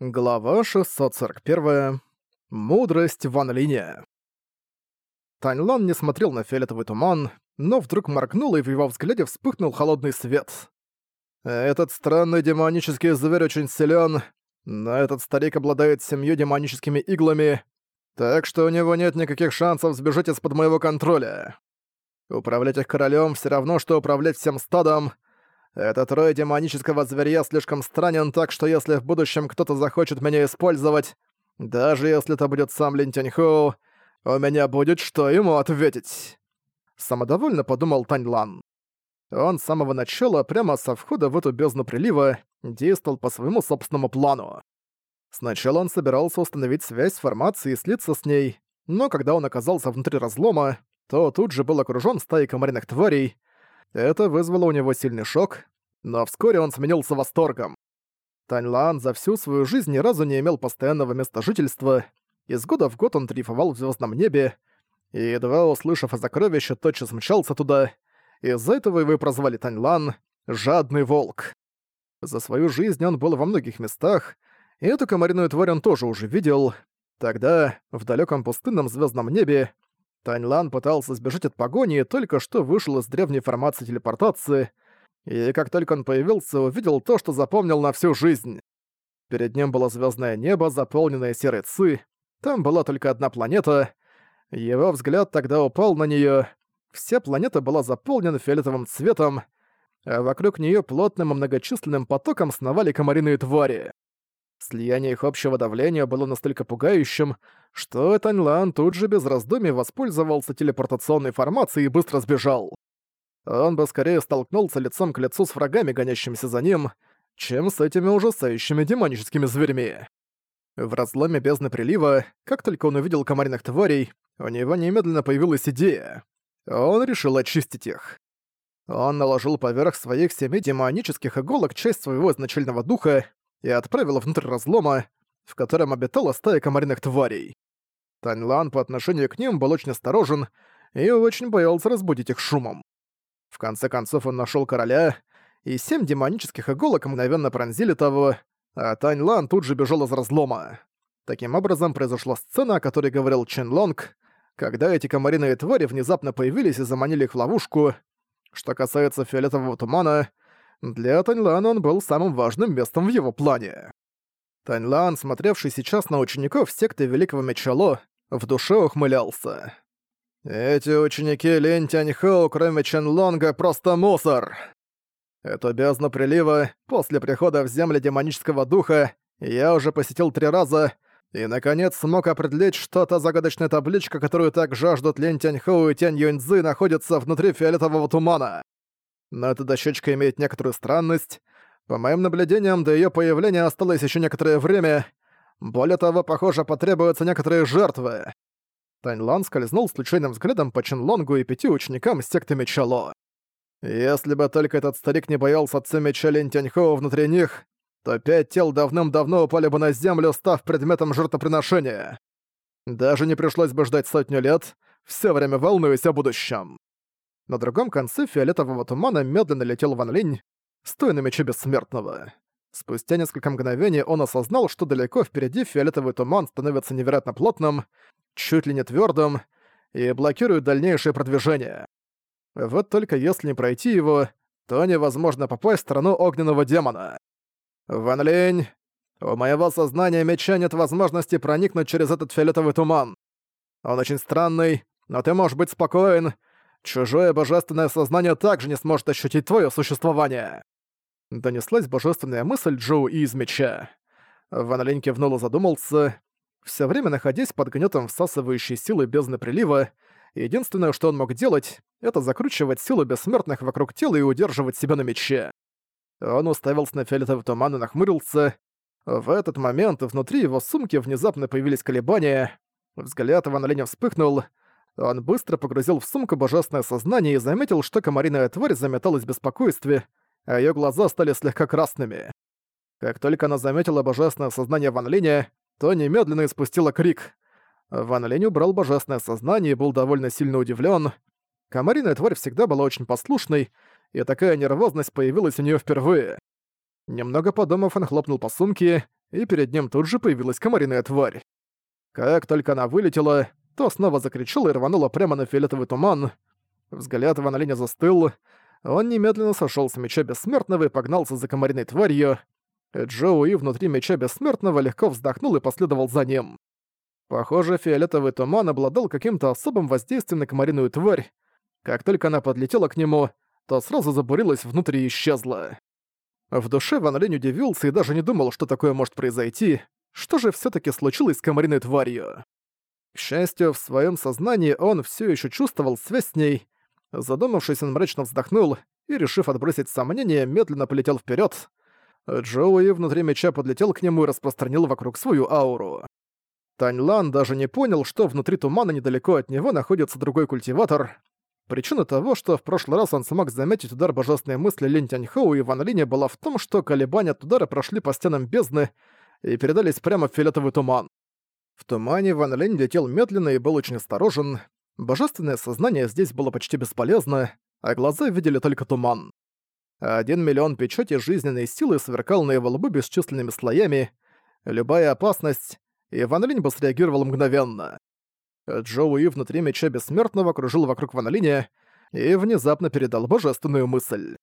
Глава 641. Мудрость Ван Линя. Таньлан не смотрел на фиолетовый туман, но вдруг моргнул, и в его взгляде вспыхнул холодный свет. «Этот странный демонический зверь очень силен, но этот старик обладает семью демоническими иглами, так что у него нет никаких шансов сбежать из-под моего контроля. Управлять их королем все равно, что управлять всем стадом — этот рой демонического зверя слишком странен, так что если в будущем кто-то захочет меня использовать, даже если это будет сам Лин Тяньхоу, у меня будет что ему ответить. Самодовольно подумал Тань Лан. Он с самого начала, прямо со входа в эту бездну прилива, действовал по своему собственному плану. Сначала он собирался установить связь с формацией и слиться с ней, но когда он оказался внутри разлома, то тут же был окружён стаей комариных тварей, это вызвало у него сильный шок, но вскоре он сменился восторгом. Таньлан за всю свою жизнь ни разу не имел постоянного места жительства, из года в год он дрейфовал в звездном небе, и, едва услышав о сокровище, тотчас мчался туда. Из-за этого его и прозвали Таньлан «Жадный волк». За свою жизнь он был во многих местах, и эту комариную тварь он тоже уже видел. Тогда, в далеком пустынном звездном небе, Таньлан пытался сбежать от погони и только что вышел из древней формации телепортации, и как только он появился, увидел то, что запомнил на всю жизнь. Перед ним было звездное небо, заполненное серой ци, там была только одна планета. Его взгляд тогда упал на нее. Вся планета была заполнена фиолетовым цветом, а вокруг нее плотным и многочисленным потоком сновали комариные твари. Слияние их общего давления было настолько пугающим, что Таньлан тут же без раздумий воспользовался телепортационной формацией и быстро сбежал. Он бы скорее столкнулся лицом к лицу с врагами, гонящимися за ним, чем с этими ужасающими демоническими зверьми. В разломе бездны прилива, как только он увидел комариных тварей, у него немедленно появилась идея. Он решил очистить их. Он наложил поверх своих семи демонических иголок часть своего изначального духа и отправил внутрь разлома, в котором обитала стая комариных тварей. Таньлан по отношению к ним был очень осторожен и очень боялся разбудить их шумом. В конце концов он нашел короля, и семь демонических иголок мгновенно пронзили того, а Таньлан тут же бежал из разлома. Таким образом произошла сцена, о которой говорил Чен Лонг, когда эти комариные твари внезапно появились и заманили их в ловушку. Что касается фиолетового тумана, для Таньлана он был самым важным местом в его плане. Таньлан, смотревший сейчас на учеников секты Великого Мечало, в душе ухмылялся. «Эти ученики Лин Тяньхоу, кроме Чен Лонга, просто мусор!» Эту бездну прилива, после прихода в земли демонического духа, я уже посетил три раза, и, наконец, смог определить, что та загадочная табличка, которую так жаждут Лин Тяньхоу и Тянь Юньцзы, находится внутри фиолетового тумана но эта дощечка имеет некоторую странность. По моим наблюдениям, до её появления осталось ещё некоторое время. Более того, похоже, потребуются некоторые жертвы. Таньлан скользнул случайным взглядом по Чинлонгу и пяти ученикам секты Мечало. Если бы только этот старик не боялся отца меча Лин внутри них, то пять тел давным-давно упали бы на землю, став предметом жертвоприношения. Даже не пришлось бы ждать сотню лет, все время волнуясь о будущем. На другом конце фиолетового тумана медленно летел Ван Линь, стоя на мече Бессмертного. Спустя несколько мгновений он осознал, что далеко впереди фиолетовый туман становится невероятно плотным, чуть ли не твёрдым, и блокирует дальнейшее продвижение. Вот только если не пройти его, то невозможно попасть в страну огненного демона. «Ван Линь, у моего сознания меча нет возможности проникнуть через этот фиолетовый туман. Он очень странный, но ты можешь быть спокоен, Чужое божественное сознание также не сможет ощутить твое существование!» Донеслась божественная мысль Джоу и из меча. Ван Линь кивнул и задумался. Всё время находясь под гнётом всасывающей силы бездны прилива, единственное, что он мог делать, это закручивать силу бессмертных вокруг тела и удерживать себя на мече. Он уставился на фиолетовый туман и нахмурился. В этот момент внутри его сумки внезапно появились колебания. Взгляд Ван Линя вспыхнул — он быстро погрузил в сумку божественное сознание и заметил, что комариная тварь заметалась в беспокойстве, а её глаза стали слегка красными. Как только она заметила божественное сознание Ван Линя, то немедленно испустила крик. Ван Линь убрал божественное сознание и был довольно сильно удивлен. Комариная тварь всегда была очень послушной, и такая нервозность появилась у неё впервые. Немного подумав, он хлопнул по сумке, и перед ним тут же появилась комариная тварь. Как только она вылетела, то снова закричала и рванула прямо на фиолетовый туман. Взгляд Ван Линя застыл. Он немедленно сошел с меча Бессмертного и погнался за комариной тварью. Джоуи внутри меча Бессмертного легко вздохнул и последовал за ним. Похоже, фиолетовый туман обладал каким-то особым воздействием на комариную тварь. Как только она подлетела к нему, то сразу забурилась внутрь и исчезла. В душе Ван Линь удивился и даже не думал, что такое может произойти. Что же все таки случилось с комариной тварью? К счастью, в своем сознании он все еще чувствовал связь с ней. Задумавшись, он мрачно вздохнул и, решив отбросить сомнения, медленно полетел вперед. Джоуи внутри меча подлетел к нему и распространил вокруг свою ауру. Тань Лан даже не понял, что внутри тумана недалеко от него находится другой культиватор. Причина того, что в прошлый раз он смог заметить удар божественной мысли Линь Тяньхоу и Ван Линя была в том, что колебания от удара прошли по стенам бездны и передались прямо в фиолетовый туман. В тумане Ван Линь летел медленно и был очень осторожен. Божественное сознание здесь было почти бесполезно, а глаза видели только туман. Один миллион печати жизненной силы сверкал на его лбу бесчисленными слоями. Любая опасность, и Ван Линь бы среагировал мгновенно. Джоуи внутри меча бессмертного кружил вокруг Ван Линя и внезапно передал божественную мысль.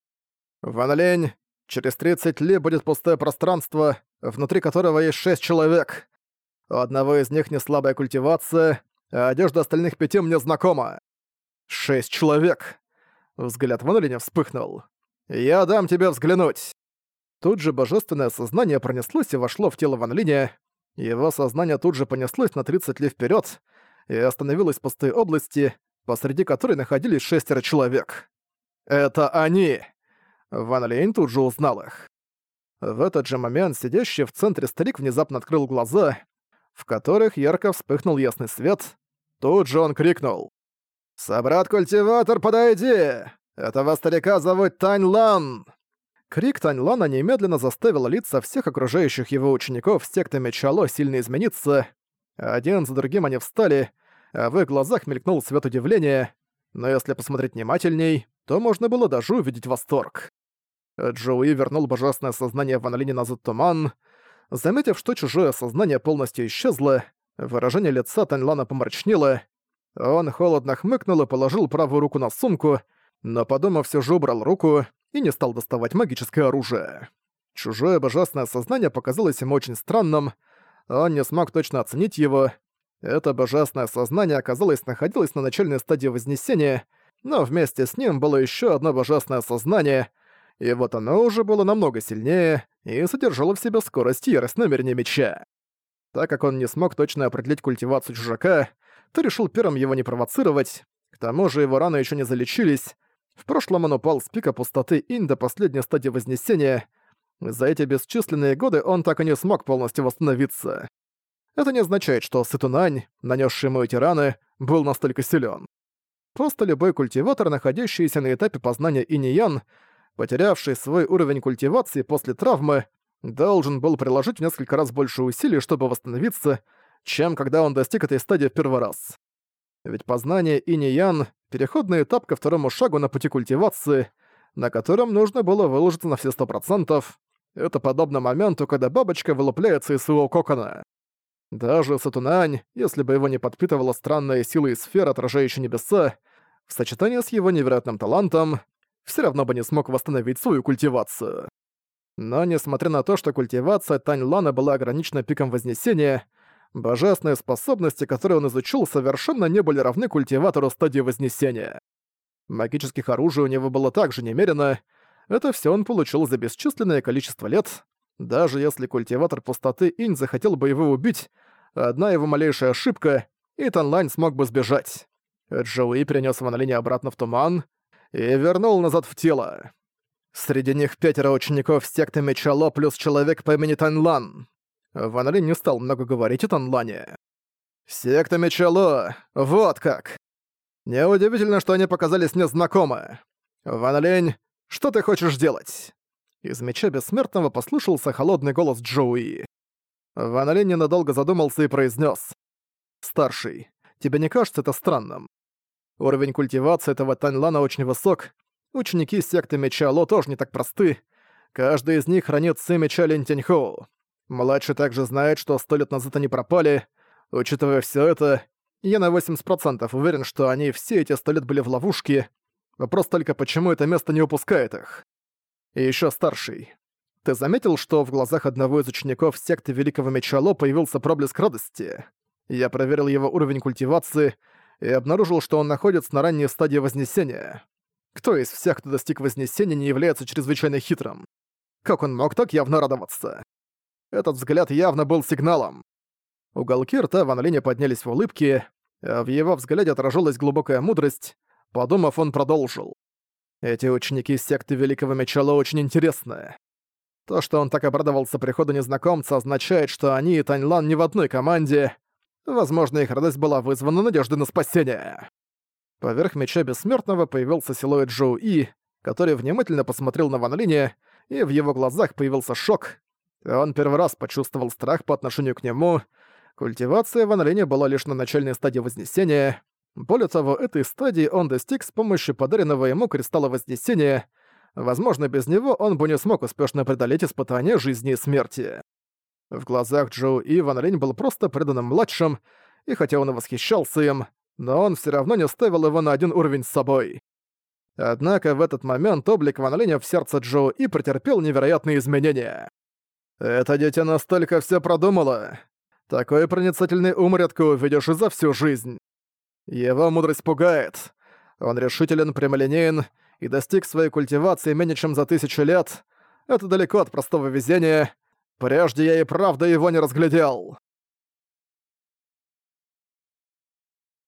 «Ван Линь, через 30 ли будет пустое пространство, внутри которого есть шесть человек. У одного из них не слабая культивация, а одежда остальных пяти мне знакома. Шесть человек!» Взгляд Ван Линя вспыхнул. «Я дам тебе взглянуть!» Тут же божественное сознание пронеслось и вошло в тело Ван Линя. Его сознание тут же понеслось на 30 ли вперед, и остановилась в пустой области, посреди которой находились шестеро человек. «Это они!» Ван Лейн тут же узнал их. В этот же момент сидящий в центре старик внезапно открыл глаза, в которых ярко вспыхнул ясный свет. Тут же он крикнул. «Собрат-культиватор, подойди! Этого старика зовут Тань Лан!» Крик Тань Лана немедленно заставил лица всех окружающих его учеников секты Мечало сильно измениться, один за другим они встали, а в их глазах мелькнул свет удивления, но если посмотреть внимательней, то можно было даже увидеть восторг. Джоуи вернул божественное сознание Ван Линя назад туман. Заметив, что чужое сознание полностью исчезло, выражение лица Таньлана помрачнело. Он холодно хмыкнул и положил правую руку на сумку, но, подумав, все же убрал руку и не стал доставать магическое оружие. Чужое божественное сознание показалось ему очень странным, он не смог точно оценить его. Это божественное сознание, оказалось, находилось на начальной стадии Вознесения, но вместе с ним было еще одно божественное сознание, и вот оно уже было намного сильнее и содержало в себе скорость и ярость намерения меча. Так как он не смог точно определить культивацию чужака, то решил первым его не провоцировать, к тому же его раны еще не залечились, в прошлом он упал с пика пустоты Инь до последней стадии Вознесения — за эти бесчисленные годы он так и не смог полностью восстановиться. Это не означает, что Сытунань, нанесший ему эти раны, был настолько силен. Просто любой культиватор, находящийся на этапе познания иниян, потерявший свой уровень культивации после травмы, должен был приложить в несколько раз больше усилий, чтобы восстановиться, чем когда он достиг этой стадии в первый раз. Ведь познание иниян — переходный этап ко второму шагу на пути культивации, на котором нужно было выложиться на все сто процентов, это подобно моменту, когда бабочка вылупляется из своего кокона. Даже Сатунань, если бы его не подпитывала странная сила и сфера, отражающая небеса, в сочетании с его невероятным талантом, все равно бы не смог восстановить свою культивацию. Но несмотря на то, что культивация Тань Лана была ограничена пиком Вознесения, божественные способности, которые он изучил, совершенно не были равны культиватору стадии Вознесения. Магических оружий у него было также немерено, это все он получил за бесчисленное количество лет. Даже если культиватор пустоты Инь захотел бы его убить, одна его малейшая ошибка, и Танлань смог бы сбежать. Джоуи перенес Ван Линя обратно в туман и вернул назад в тело. Среди них пятеро учеников секты Мечало плюс человек по имени Танлан. Ван Линь не стал много говорить о Танлане. «Секта Мечало! Вот как!» Неудивительно, что они показались мне знакомы. Ван Линь, что ты хочешь делать?» Из меча бессмертного послышался холодный голос Джоуи. Ван Линь ненадолго задумался и произнес: «Старший, тебе не кажется это странным? Уровень культивации этого Таньлана очень высок, ученики секты Меча Ло тоже не так просты, каждый из них хранит сы меча Линь Тяньхоу. Младший также знает, что сто лет назад они пропали. Учитывая все это, я на 80% уверен, что они все эти сто лет были в ловушке. Вопрос только, почему это место не упускает их. И еще старший. Ты заметил, что в глазах одного из учеников секты Великого Меча Ло появился проблеск радости? Я проверил его уровень культивации и обнаружил, что он находится на ранней стадии Вознесения. Кто из всех, кто достиг Вознесения, не является чрезвычайно хитрым? Как он мог так явно радоваться? Этот взгляд явно был сигналом. Уголки рта Ван Линя поднялись в улыбке, а в его взгляде отражалась глубокая мудрость. Подумав, он продолжил. Эти ученики секты Великого Мечала очень интересны. То, что он так обрадовался приходу незнакомца, означает, что они и Таньлан не в одной команде. Возможно, их радость была вызвана надеждой на спасение. Поверх меча Бессмертного появился силуэт Джоу И, который внимательно посмотрел на Ван Линя, и в его глазах появился шок. Он первый раз почувствовал страх по отношению к нему. Культивация Ван Линя была лишь на начальной стадии Вознесения. Более того, этой стадии он достиг с помощью подаренного ему Кристалла Вознесения. Возможно, без него он бы не смог успешно преодолеть испытания жизни и смерти. В глазах Джоу И Ван Линь был просто преданным младшим, и хотя он и восхищался им, но он все равно не ставил его на один уровень с собой. Однако в этот момент облик Ван Линя в сердце Джоу И претерпел невероятные изменения. «Это дитя настолько все продумало. Такой проницательный ум редко увидишь и за всю жизнь. Его мудрость пугает. Он решителен, прямолинеен и достиг своей культивации менее чем за тысячу лет. Это далеко от простого везения. Прежде я и правда его не разглядел».